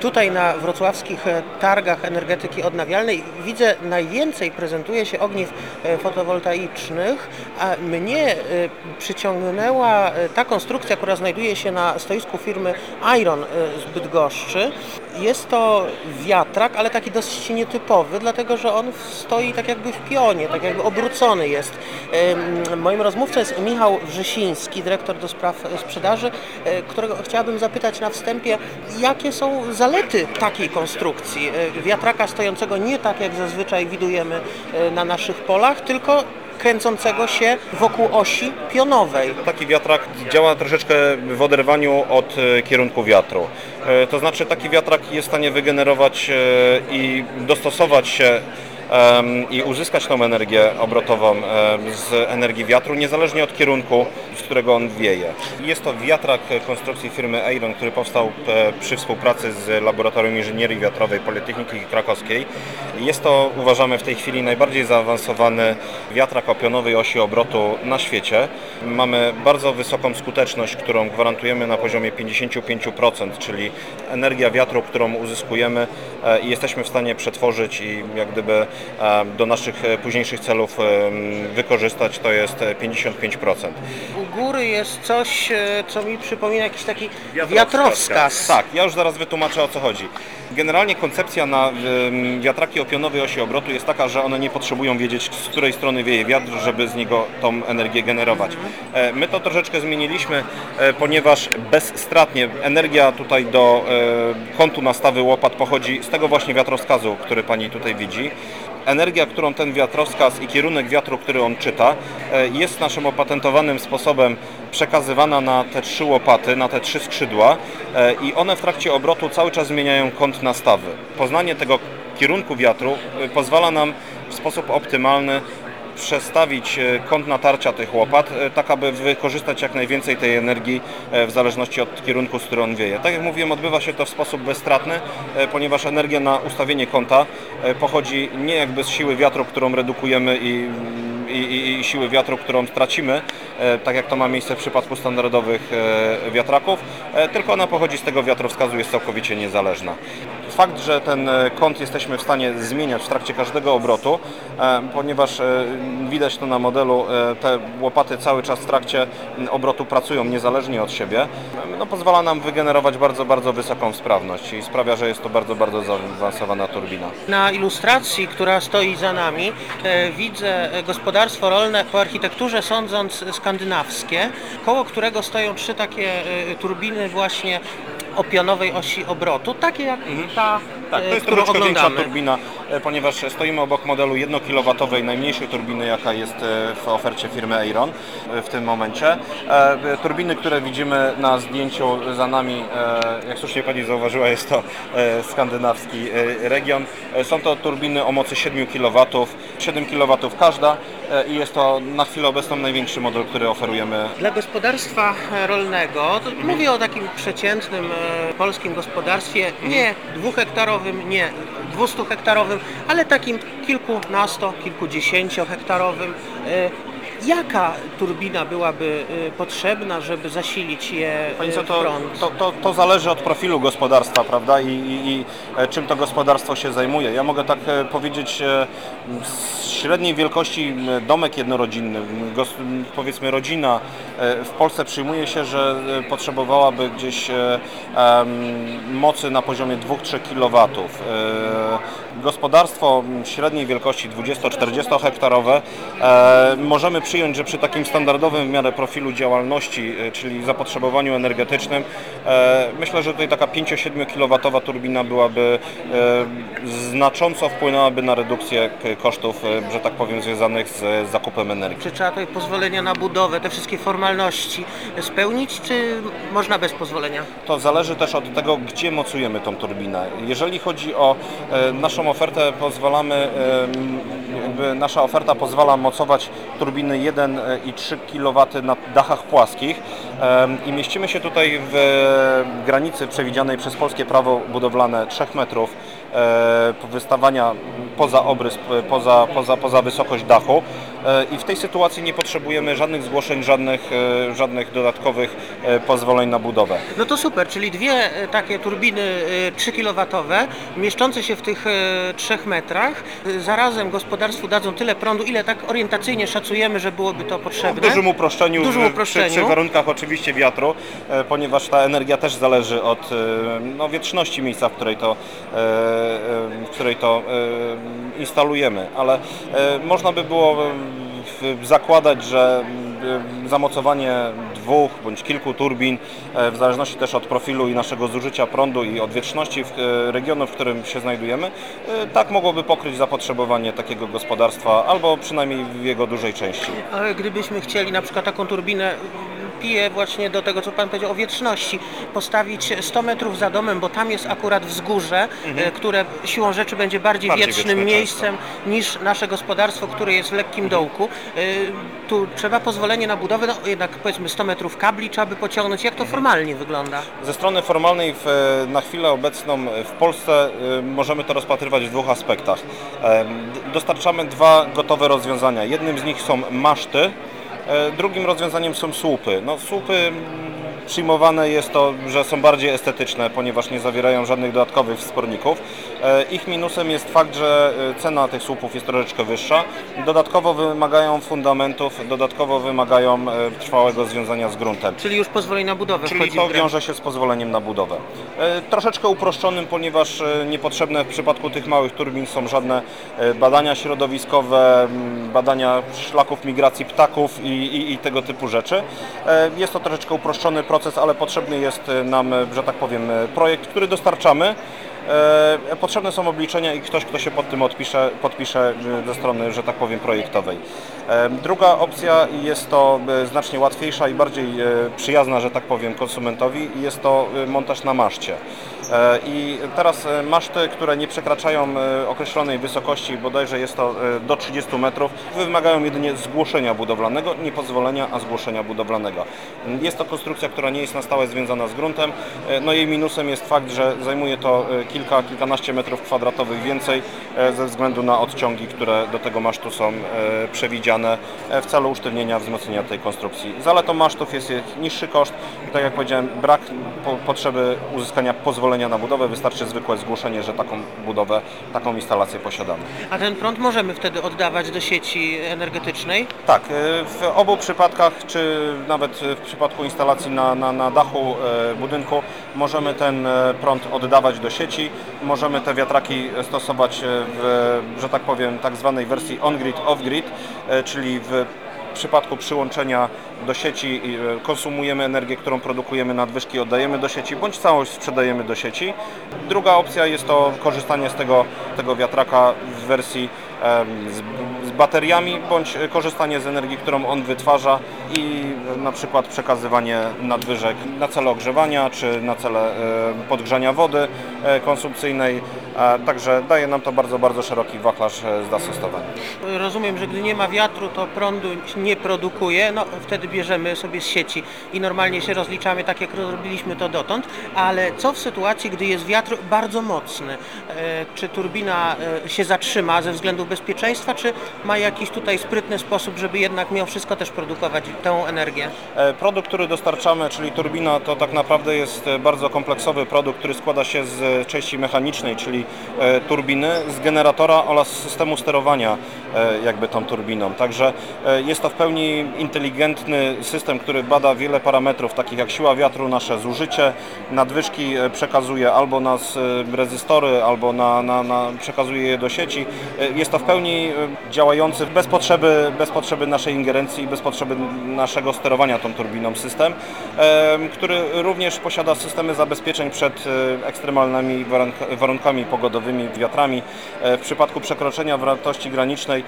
Tutaj na wrocławskich e, targach energetyki odnawialnej widzę najwięcej prezentuje się ogniw e, fotowoltaicznych, a mnie e, przyciągnęła ta konstrukcja, która znajduje się na stoisku firmy Iron z Bydgoszczy. Jest to wiatrak, ale taki dosyć nietypowy, dlatego że on stoi tak jakby w pionie, tak jakby obrócony jest. Moim rozmówcą jest Michał Wrzesiński, dyrektor do spraw sprzedaży, którego chciałabym zapytać na wstępie, jakie są zalety takiej konstrukcji e, wiatraka stojącego nie tak jak zazwyczaj widujemy e, na naszych polach, tylko kręcącego się wokół osi pionowej. Taki wiatrak działa troszeczkę w oderwaniu od e, kierunku wiatru. To znaczy taki wiatrak jest w stanie wygenerować i dostosować się i uzyskać tą energię obrotową z energii wiatru, niezależnie od kierunku, z którego on wieje. Jest to wiatrak konstrukcji firmy Iron, który powstał e, przy współpracy z Laboratorium Inżynierii Wiatrowej Politechniki Krakowskiej. Jest to, uważamy w tej chwili, najbardziej zaawansowany wiatrak o pionowej osi obrotu na świecie. Mamy bardzo wysoką skuteczność, którą gwarantujemy na poziomie 55%, czyli energia wiatru, którą uzyskujemy e, i jesteśmy w stanie przetworzyć i jak gdyby do naszych e, późniejszych celów em, wykorzystać, to jest e, 55%. U góry jest coś, e, co mi przypomina jakiś taki wiatrowskaz. Tak, ja już zaraz wytłumaczę o co chodzi. Generalnie koncepcja na wiatraki o pionowej osi obrotu jest taka, że one nie potrzebują wiedzieć, z której strony wieje wiatr, żeby z niego tą energię generować. E, My to troszeczkę zmieniliśmy, e, ponieważ bezstratnie energia tutaj do e, kątu nastawy łopat pochodzi z tego właśnie wiatrowskazu, który Pani tutaj widzi. Energia, którą ten wiatrowskaz i kierunek wiatru, który on czyta, e, jest naszym opatentowanym sposobem przekazywana na te trzy łopaty, na te trzy skrzydła e, i one w trakcie obrotu cały czas zmieniają kąt nastawy. Poznanie tego kierunku wiatru e, pozwala nam w sposób optymalny przestawić e, kąt natarcia tych łopat, e, tak aby wykorzystać jak najwięcej tej energii e, w zależności od kierunku, z którym on wieje. Tak jak mówiłem, odbywa się to w sposób bezstratny, ponieważ energia na ustawienie kąta pochodzi nie jakby z siły wiatru, którą redukujemy i i, i, siły wiatru, którą stracimy, e, tak jak to ma miejsce w przypadku standardowych wiatraków, tylko ona pochodzi z tego wiatrowskazu, jest całkowicie niezależna. Fakt, że ten e, kąt jesteśmy w stanie zmieniać w trakcie każdego obrotu, e, ponieważ e, widać to na modelu, te łopaty cały czas w trakcie obrotu pracują niezależnie od siebie, no, pozwala nam wygenerować bardzo, bardzo wysoką sprawność i sprawia, że jest to bardzo, bardzo zaawansowana turbina. Na ilustracji, która stoi za nami, widzę gospodarstwo rolne po architekturze sądząc skandynawskie, koło którego stoją trzy takie turbiny właśnie o pionowej osi obrotu, takie jak ta, Tak, e, to jest którą troszeczkę większa oglądamy. turbina, e, ponieważ stoimy obok modelu 1 kW najmniejszej turbiny, jaka jest e, w ofercie firmy Eiron e, w tym momencie. E, Turbiny, które widzimy na zdjęciu za nami, e, jak słusznie Pani zauważyła, jest to e, skandynawski e, region. E, Są to turbiny o mocy 7 kW, 7 kW każda e, i jest to na chwilę obecną największy model, który oferujemy Dla gospodarstwa rolnego, mówię o takim przeciętnym e, polskim gospodarstwie, nie dwuhektarowym, nie 200 hektarowym, ale takim kilkunasto, kilkudziesięciohektarowym. E, Jaka turbina byłaby e, potrzebna, żeby zasilić je Pani co, e, to, prąd? to, to, to zależy od profilu gospodarstwa, prawda, I, i, i czym to gospodarstwo się zajmuje. Ja mogę tak powiedzieć, z średniej wielkości domek jednorodzinny, powiedzmy rodzina w Polsce przyjmuje się, że potrzebowałaby gdzieś mocy na poziomie 2-3 kW. Gospodarstwo średniej wielkości 20-40 hektarowe e, możemy przyjąć, że przy takim standardowym w miarę profilu działalności, e, czyli zapotrzebowaniu energetycznym, e, myślę, że tutaj taka 5-7 kW turbina byłaby znacząco wpłynęłaby na redukcję kosztów, że tak powiem, związanych z zakupem energii. Czy trzeba tutaj pozwolenia na budowę, te wszystkie formalności spełnić, czy można bez pozwolenia? To zależy też od tego, gdzie mocujemy tą turbinę. Jeżeli chodzi o naszą ofertę, pozwalamy, e, m, jakby nasza oferta pozwala mocować turbiny 1 i 3 kW na dachach płaskich. E, i mieścimy się tutaj w granicy przewidzianej przez polskie prawo budowlane 3 metrów e, wystawania poza obrys, p- poza, poza, poza wysokość dachu E, i w tej sytuacji nie potrzebujemy żadnych zgłoszeń, żadnych, e, żadnych dodatkowych e, pozwoleń na budowę. No to super, czyli dwie e, takie turbiny e, 3 kW mieszczące się w tych e, 3 metrach. E, Zarazem gospodarstwu dadzą tyle prądu, ile tak orientacyjnie szacujemy, że byłoby to W potrzebne. dużym uproszczeniu, Dużym w- uproszczeniu. Przy, przy warunkach oczywiście wiatru, e, ponieważ ta energia też zależy od e, no, wietrzności miejsca, w której to, e, e, w której to e, instalujemy, ale e, można by było zakładać, że zamocowanie dwóch bądź kilku turbin, e, w zależności też od profilu i naszego zużycia prądu i od wietrzności w, e, regionu, w którym się znajdujemy, tak mogłoby pokryć zapotrzebowanie takiego gospodarstwa, albo przynajmniej w jego dużej części. Ale gdybyśmy chcieli na przykład taką turbinę, piję właśnie do tego, co Pan powiedział o wietrzności, postawić 100 metrów za domem, bo tam jest akurat wzgórze, e, które siłą rzeczy będzie bardziej, Mhm. Bardziej wieczne miejscem niż nasze gospodarstwo, które jest w lekkim dołku. E, Tu trzeba pozwolenie na budowę, no jednak powiedzmy 100 metrów kabli trzeba by pociągnąć. Jak to Mhm. formalnie wygląda? Ze strony formalnej w, na chwilę obecną w Polsce y, możemy to rozpatrywać w dwóch aspektach. Dostarczamy dwa gotowe rozwiązania. Jednym z nich są maszty, e, drugim rozwiązaniem są słupy. No, słupy mm, przyjmowane jest to, że są bardziej estetyczne, ponieważ nie zawierają żadnych dodatkowych wsporników. E, Ich minusem jest fakt, że e, cena tych słupów jest troszeczkę wyższa. Dodatkowo wymagają fundamentów, dodatkowo wymagają e, trwałego związania z gruntem. Czyli już pozwolenie na budowę Czyli to wiąże się z pozwoleniem na budowę. Troszeczkę uproszczonym, ponieważ niepotrzebne w przypadku tych małych turbin są żadne badania środowiskowe, badania szlaków migracji ptaków i, i, i tego typu rzeczy. Jest to troszeczkę uproszczony proces, ale potrzebny jest nam, że tak powiem, projekt, który dostarczamy. E, Potrzebne są obliczenia i ktoś, kto się pod tym odpisze, podpisze e, ze strony, że tak powiem, projektowej. E, Druga opcja jest to znacznie łatwiejsza i bardziej przyjazna, że tak powiem, konsumentowi jest to montaż na maszcie. E, I teraz e, maszty, które nie przekraczają e, określonej wysokości, bodajże jest to do 30 metrów, wymagają jedynie zgłoszenia budowlanego, nie pozwolenia, a zgłoszenia budowlanego. Jest to konstrukcja, która nie jest na stałe związana z gruntem. No jej minusem jest fakt, że zajmuje to kilka, kilkanaście metrów kwadratowych więcej ze względu na odciągi, które do tego masztu są przewidziane w celu usztywnienia, wzmocnienia tej konstrukcji. Zaletą masztów jest niższy koszt i tak jak powiedziałem, brak po, potrzeby uzyskania pozwolenia na budowę, wystarczy zwykłe zgłoszenie, że taką budowę, taką instalację posiadamy. A ten prąd możemy wtedy oddawać do sieci energetycznej? Tak, e, w obu przypadkach, czy nawet w przypadku instalacji na, na, na dachu e, budynku, możemy ten e, prąd oddawać do sieci. Możemy te wiatraki stosować w, że tak powiem, tak zwanej wersji on-grid, off-grid, czyli w przypadku przyłączenia do sieci e, konsumujemy energię, którą produkujemy, nadwyżki oddajemy do sieci, bądź całość sprzedajemy do sieci. Druga opcja jest to korzystanie z tego, tego wiatraka w wersji z, bateriami, bądź korzystanie z energii, którą on wytwarza i na przykład przekazywanie nadwyżek na cele ogrzewania, czy na cele e, podgrzania wody e, konsumpcyjnej. E, Także daje nam to bardzo, bardzo szeroki wachlarz e, zastosowań. Rozumiem, że gdy nie ma wiatru, to prądu nie produkuje, no wtedy bierzemy sobie z sieci i normalnie się rozliczamy tak jak robiliśmy to dotąd, ale co w sytuacji, gdy jest wiatr bardzo mocny? E, Czy turbina e, się zatrzyma ze względów bezpieczeństwa, czy ma jakiś tutaj sprytny sposób, żeby jednak mimo wszystko też produkować tę energię? E, Produkt, który dostarczamy, czyli turbina, to tak naprawdę jest e, bardzo kompleksowy produkt, który składa się z e, części mechanicznej, czyli turbiny, z generatora oraz systemu sterowania jakby tą turbiną. Także jest to w pełni inteligentny system, który bada wiele parametrów, takich jak siła wiatru, nasze zużycie, nadwyżki przekazuje albo na rezystory, albo na, na, na, przekazuje je do sieci. Jest to w pełni e, działający bez potrzeby, bez potrzeby naszej ingerencji i bez potrzeby naszego sterowania tą turbiną system, em, który również posiada systemy zabezpieczeń przed e, ekstremalnymi warunk- warunkami pogodowymi, wiatrami. E, W przypadku przekroczenia wartości granicznej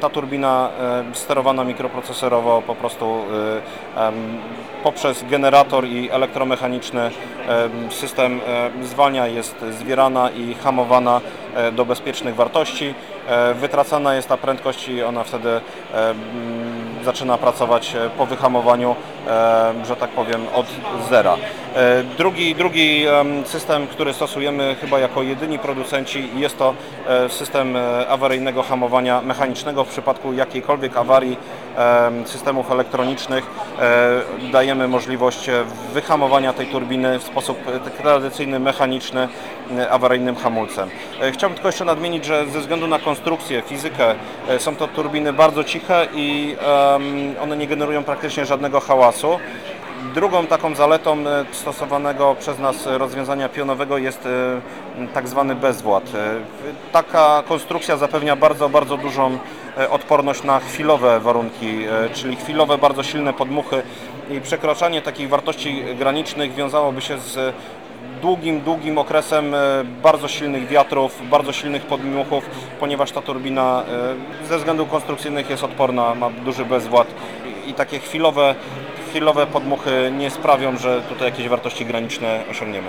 ta turbina sterowana mikroprocesorowo po prostu poprzez generator i elektromechaniczny em, system zwalnia, jest zwierana i hamowana do bezpiecznych wartości. E, Wytracana jest ta prędkość i ona wtedy e, zaczyna pracować e, po wyhamowaniu e, że tak powiem, od zera. E, Drugi, drugi em, system, który stosujemy chyba jako jedyni producenci, jest to e, system e, awaryjnego hamowania mechanicznego w przypadku jakiejkolwiek awarii em, systemów elektronicznych. Dajemy możliwość wyhamowania tej turbiny w sposób e, tradycyjny, mechaniczny, awaryjnym hamulcem. Chciałbym tylko jeszcze nadmienić, że ze względu na konstrukcję, fizykę, są to turbiny bardzo ciche i one nie generują praktycznie żadnego hałasu. Drugą taką zaletą e, stosowanego przez nas rozwiązania pionowego jest e, tak zwany bezwład. E, Taka konstrukcja zapewnia bardzo, bardzo dużą odporność na chwilowe warunki, czyli chwilowe, bardzo silne podmuchy i przekraczanie takich wartości granicznych wiązałoby się z długim, długim okresem bardzo silnych wiatrów, bardzo silnych podmuchów, ponieważ ta turbina ze względów konstrukcyjnych jest odporna, ma duży bezwład i takie chwilowe, chwilowe podmuchy nie sprawią, że tutaj jakieś wartości graniczne osiągniemy.